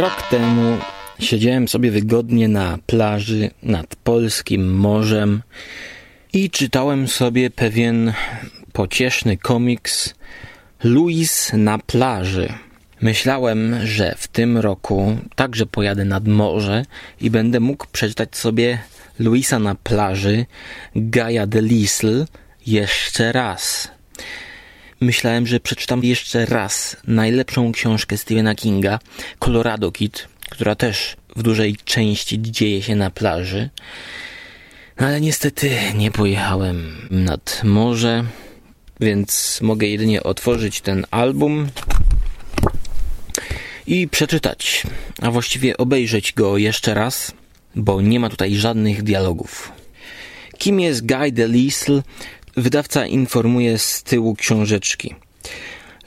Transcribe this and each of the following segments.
Rok temu siedziałem sobie wygodnie na plaży nad polskim morzem i czytałem sobie pewien pocieszny komiks Louis na plaży. Myślałem, że w tym roku także pojadę nad morze i będę mógł przeczytać sobie Louisa na plaży Gaia de Lisle jeszcze raz. Myślałem, że przeczytam jeszcze raz najlepszą książkę Stephena Kinga, Colorado Kid, która też w dużej części dzieje się na plaży. Ale niestety nie pojechałem nad morze, więc mogę jedynie otworzyć ten album i przeczytać, a właściwie obejrzeć go jeszcze raz, bo nie ma tutaj żadnych dialogów. Kim jest Guy Delisle? Wydawca informuje z tyłu książeczki.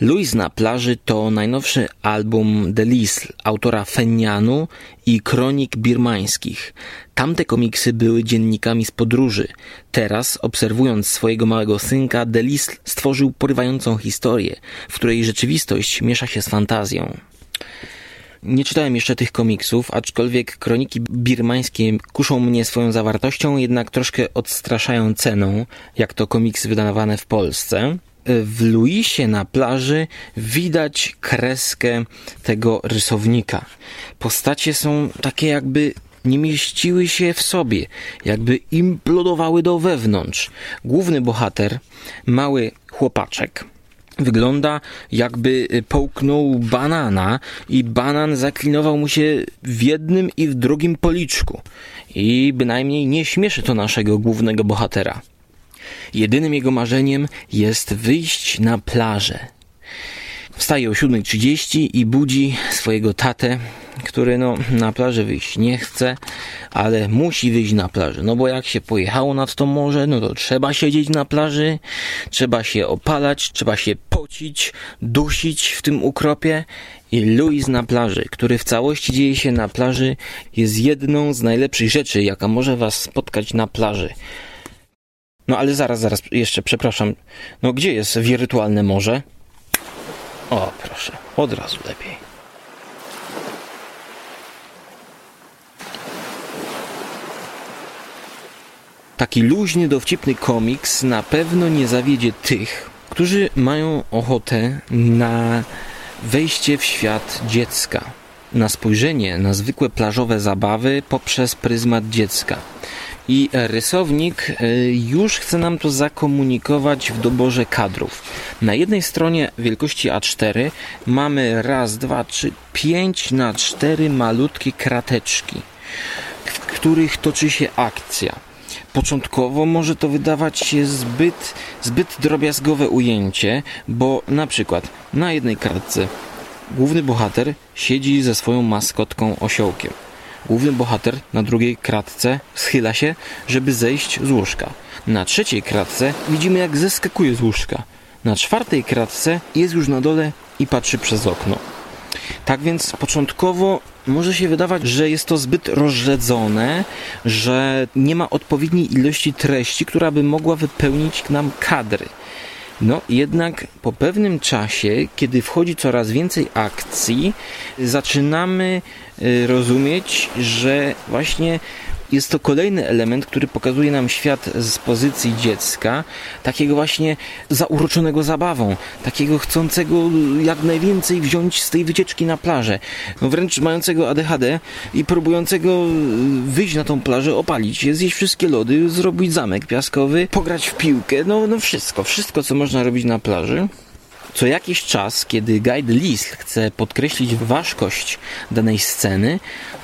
Louis na plaży to najnowszy album Delisle, autora Fenianu i Kronik Birmańskich. Tamte komiksy były dziennikami z podróży. Teraz, obserwując swojego małego synka, Delisle stworzył porywającą historię, w której rzeczywistość miesza się z fantazją. Nie czytałem jeszcze tych komiksów, aczkolwiek kroniki birmańskie kuszą mnie swoją zawartością, jednak troszkę odstraszają ceną, jak to komiksy wydawane w Polsce. W Luisie na plaży widać kreskę tego rysownika. Postacie są takie jakby nie mieściły się w sobie, jakby implodowały do wewnątrz. Główny bohater, mały chłopaczek, Wygląda jakby połknął banana i banan zaklinował mu się w jednym i w drugim policzku. I bynajmniej nie śmieszy to naszego głównego bohatera. Jedynym jego marzeniem jest wyjść na plażę. Wstaje o 7.30 i budzi swojego tatę, który no, na plażę wyjść nie chce, ale musi wyjść na plażę. No bo jak się pojechało nad to morze, no to trzeba siedzieć na plaży, trzeba się opalać, trzeba się pocić, dusić w tym ukropie. I Louis na plaży, który w całości dzieje się na plaży, jest jedną z najlepszych rzeczy, jaka może was spotkać na plaży. No ale zaraz, zaraz, jeszcze przepraszam. No gdzie jest wirtualne morze? O, proszę, od razu lepiej. Taki luźny, dowcipny komiks na pewno nie zawiedzie tych, którzy mają ochotę na wejście w świat dziecka, na spojrzenie na zwykłe plażowe zabawy poprzez pryzmat dziecka. I rysownik e, już chce nam to zakomunikować w doborze kadrów. Na jednej stronie wielkości A4 mamy raz, dwa, trzy, pięć na cztery malutkie krateczki, w których toczy się akcja. Początkowo może to wydawać się zbyt, zbyt drobiazgowe ujęcie, bo na przykład na jednej kratce główny bohater siedzi ze swoją maskotką osiołkiem. Główny bohater na drugiej kratce schyla się, żeby zejść z łóżka. Na trzeciej kratce widzimy jak zeskakuje z łóżka. Na czwartej kratce jest już na dole i patrzy przez okno. Tak więc początkowo może się wydawać, że jest to zbyt rozrzedzone, że nie ma odpowiedniej ilości treści, która by mogła wypełnić nam kadry. No jednak po pewnym czasie, kiedy wchodzi coraz więcej akcji, zaczynamy y, rozumieć, że właśnie jest to kolejny element, który pokazuje nam świat z pozycji dziecka, takiego właśnie zauroczonego zabawą, takiego chcącego jak najwięcej wziąć z tej wycieczki na plażę, no wręcz mającego ADHD i próbującego wyjść na tą plażę, opalić zjeść wszystkie lody, zrobić zamek piaskowy, pograć w piłkę, no, no wszystko, wszystko co można robić na plaży. Co jakiś czas, kiedy Guide List chce podkreślić ważkość danej sceny,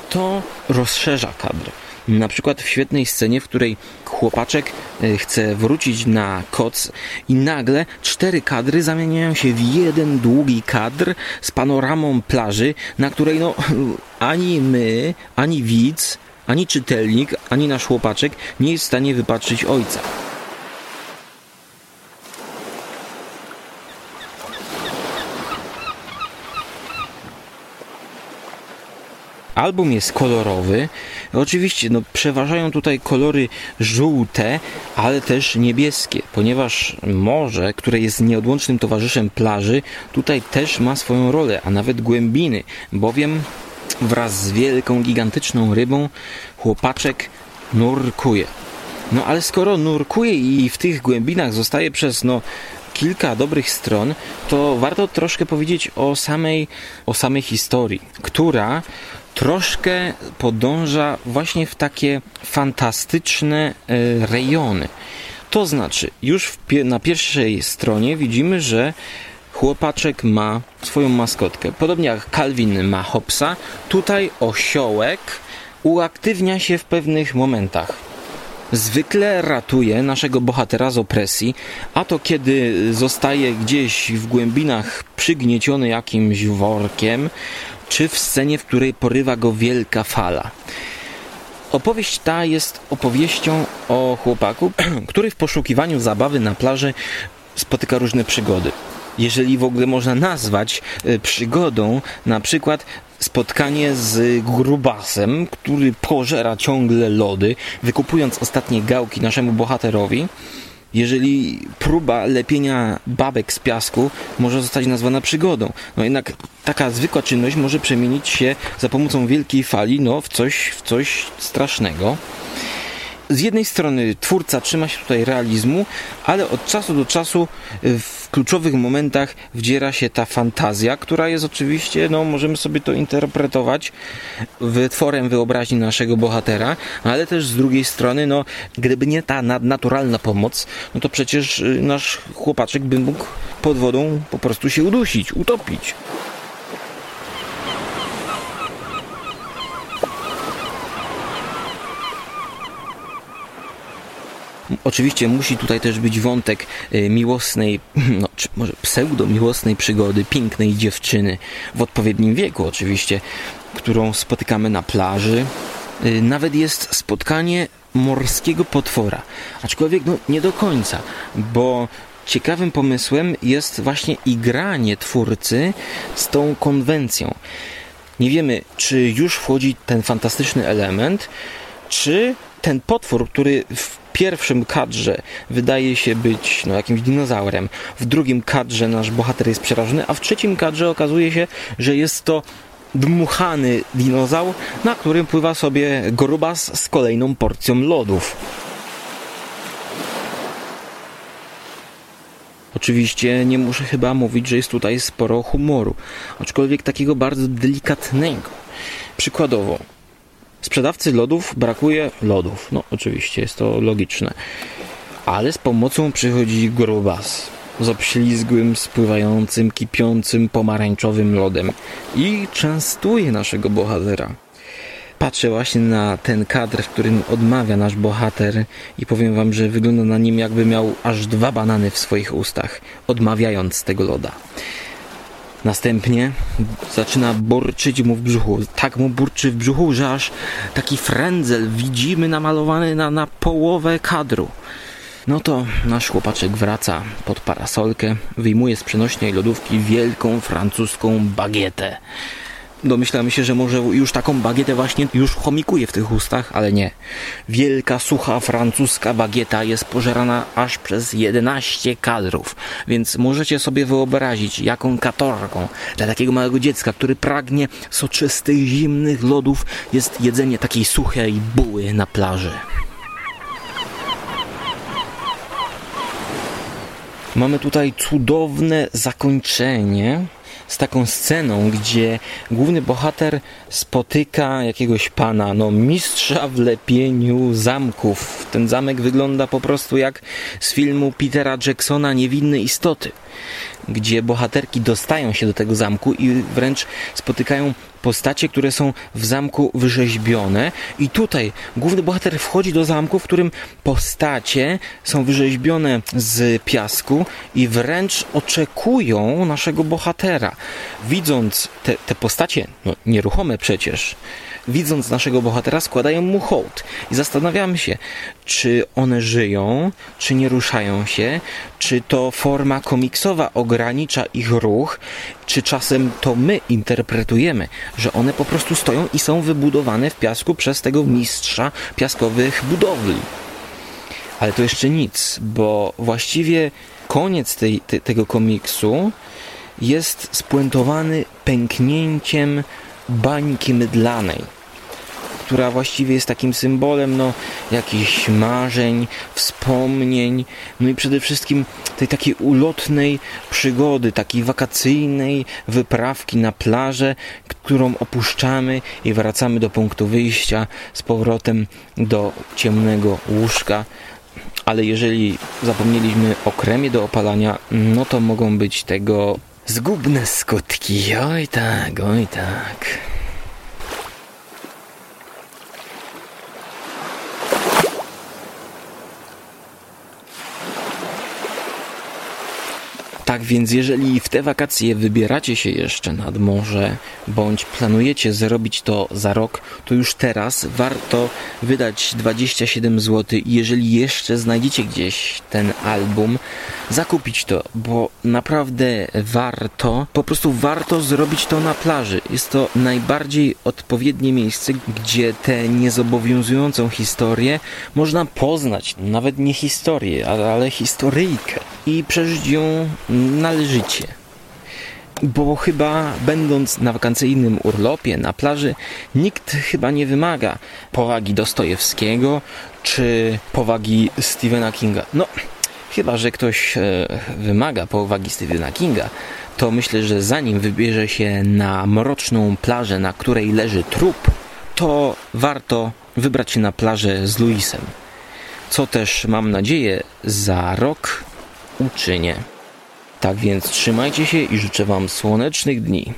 to rozszerza kadr. Na przykład w świetnej scenie, w której chłopaczek e, chce wrócić na koc i nagle cztery kadry zamieniają się w jeden długi kadr z panoramą plaży, na której no ani my, ani widz, ani czytelnik, ani nasz chłopaczek nie jest w stanie wypatrzyć ojca. Album jest kolorowy. Oczywiście no, przeważają tutaj kolory żółte, ale też niebieskie, ponieważ morze, które jest nieodłącznym towarzyszem plaży, tutaj też ma swoją rolę, a nawet głębiny, bowiem wraz z wielką, gigantyczną rybą chłopaczek nurkuje. No ale skoro nurkuje i w tych głębinach zostaje przez no kilka dobrych stron, to warto troszkę powiedzieć o samej, o samej historii, która troszkę podąża właśnie w takie fantastyczne e, rejony. To znaczy, już na pierwszej stronie widzimy, że chłopaczek ma swoją maskotkę. Podobnie jak Calvin ma Hopsa, tutaj osiołek uaktywnia się w pewnych momentach. Zwykle ratuje naszego bohatera z opresji, a to kiedy zostaje gdzieś w głębinach przygnieciony jakimś workiem, czy w scenie, w której porywa go wielka fala. Opowieść ta jest opowieścią o chłopaku, który w poszukiwaniu zabawy na plaży spotyka różne przygody. Jeżeli w ogóle można nazwać e, przygodą na przykład spotkanie z grubasem, który pożera ciągle lody, wykupując ostatnie gałki naszemu bohaterowi, jeżeli próba lepienia babek z piasku może zostać nazwana przygodą. No jednak taka zwykła czynność może przemienić się za pomocą wielkiej fali no, w, coś, w coś strasznego z jednej strony twórca trzyma się tutaj realizmu, ale od czasu do czasu w kluczowych momentach wdziera się ta fantazja, która jest oczywiście, no możemy sobie to interpretować wytworem wyobraźni naszego bohatera, ale też z drugiej strony, no gdyby nie ta nadnaturalna pomoc, no to przecież y, nasz chłopaczek by mógł pod wodą po prostu się udusić, utopić. Oczywiście musi tutaj też być wątek y, miłosnej, no, czy może pseudo-miłosnej przygody pięknej dziewczyny w odpowiednim wieku oczywiście, którą spotykamy na plaży. Y, nawet jest spotkanie morskiego potwora, aczkolwiek no, nie do końca, bo ciekawym pomysłem jest właśnie igranie twórcy z tą konwencją. Nie wiemy, czy już wchodzi ten fantastyczny element, czy ten potwór, który w pierwszym kadrze wydaje się być no, jakimś dinozaurem, w drugim kadrze nasz bohater jest przerażony, a w trzecim kadrze okazuje się, że jest to dmuchany dinozaur, na którym pływa sobie grubas z kolejną porcją lodów. Oczywiście nie muszę chyba mówić, że jest tutaj sporo humoru, aczkolwiek takiego bardzo delikatnego. Przykładowo, Sprzedawcy lodów brakuje lodów. No oczywiście, jest to logiczne. Ale z pomocą przychodzi grubas z obślizgłym, spływającym, kipiącym, pomarańczowym lodem i częstuje naszego bohatera. Patrzę właśnie na ten kadr, w którym odmawia nasz bohater i powiem wam, że wygląda na nim jakby miał aż dwa banany w swoich ustach, odmawiając tego loda. Następnie zaczyna burczyć mu w brzuchu. Tak mu burczy w brzuchu, że aż taki frędzel widzimy namalowany na, na połowę kadru. No to nasz chłopaczek wraca pod parasolkę, wyjmuje z przenośnej lodówki wielką francuską bagietę domyślamy się, że może już taką bagietę właśnie już chomikuje w tych ustach, ale nie. Wielka, sucha francuska bagieta jest pożerana aż przez 11 kadrów, więc możecie sobie wyobrazić, jaką katorką dla takiego małego dziecka, który pragnie soczystych, zimnych lodów, jest jedzenie takiej suchej buły na plaży. Mamy tutaj cudowne zakończenie z taką sceną, gdzie główny bohater spotyka jakiegoś pana, no mistrza w lepieniu zamków. Ten zamek wygląda po prostu jak z filmu Petera Jacksona Niewinne Istoty gdzie bohaterki dostają się do tego zamku i wręcz spotykają postacie, które są w zamku wyrzeźbione i tutaj główny bohater wchodzi do zamku, w którym postacie są wyrzeźbione z piasku i wręcz oczekują naszego bohatera. Widząc te, te postacie, no, nieruchome przecież, widząc naszego bohatera, składają mu hołd. I zastanawiamy się, czy one żyją, czy nie ruszają się, czy to forma komiksowa ogranicza ich ruch, czy czasem to my interpretujemy, że one po prostu stoją i są wybudowane w piasku przez tego mistrza piaskowych budowli. Ale to jeszcze nic, bo właściwie koniec tej, te, tego komiksu jest spuentowany pęknięciem bańki mydlanej, która właściwie jest takim symbolem no, jakichś marzeń, wspomnień, no i przede wszystkim tej takiej ulotnej przygody, takiej wakacyjnej wyprawki na plażę, którą opuszczamy i wracamy do punktu wyjścia z powrotem do ciemnego łóżka. Ale jeżeli zapomnieliśmy o kremie do opalania, no to mogą być tego zgubne skutki. Oj tak, oj tak. Tak więc, jeżeli w te wakacje wybieracie się jeszcze nad morze, bądź planujecie zrobić to za rok, to już teraz warto wydać 27 zł. Jeżeli jeszcze znajdziecie gdzieś ten album, zakupić to, bo naprawdę warto, po prostu warto zrobić to na plaży. Jest to najbardziej odpowiednie miejsce, gdzie tę niezobowiązującą historię można poznać. Nawet nie historię, ale, historyjkę. I przeżyć ją należycie. Bo chyba będąc na wakacyjnym urlopie na plaży, nikt chyba nie wymaga powagi Dostojewskiego czy powagi Stephena Kinga. No, chyba że ktoś e, wymaga powagi Stephena Kinga, to myślę, że zanim wybierze się na mroczną plażę, na której leży trup, to warto wybrać się na plażę z Luisem. Co też mam nadzieję za rok uczynię. Tak więc trzymajcie się i życzę Wam słonecznych dni.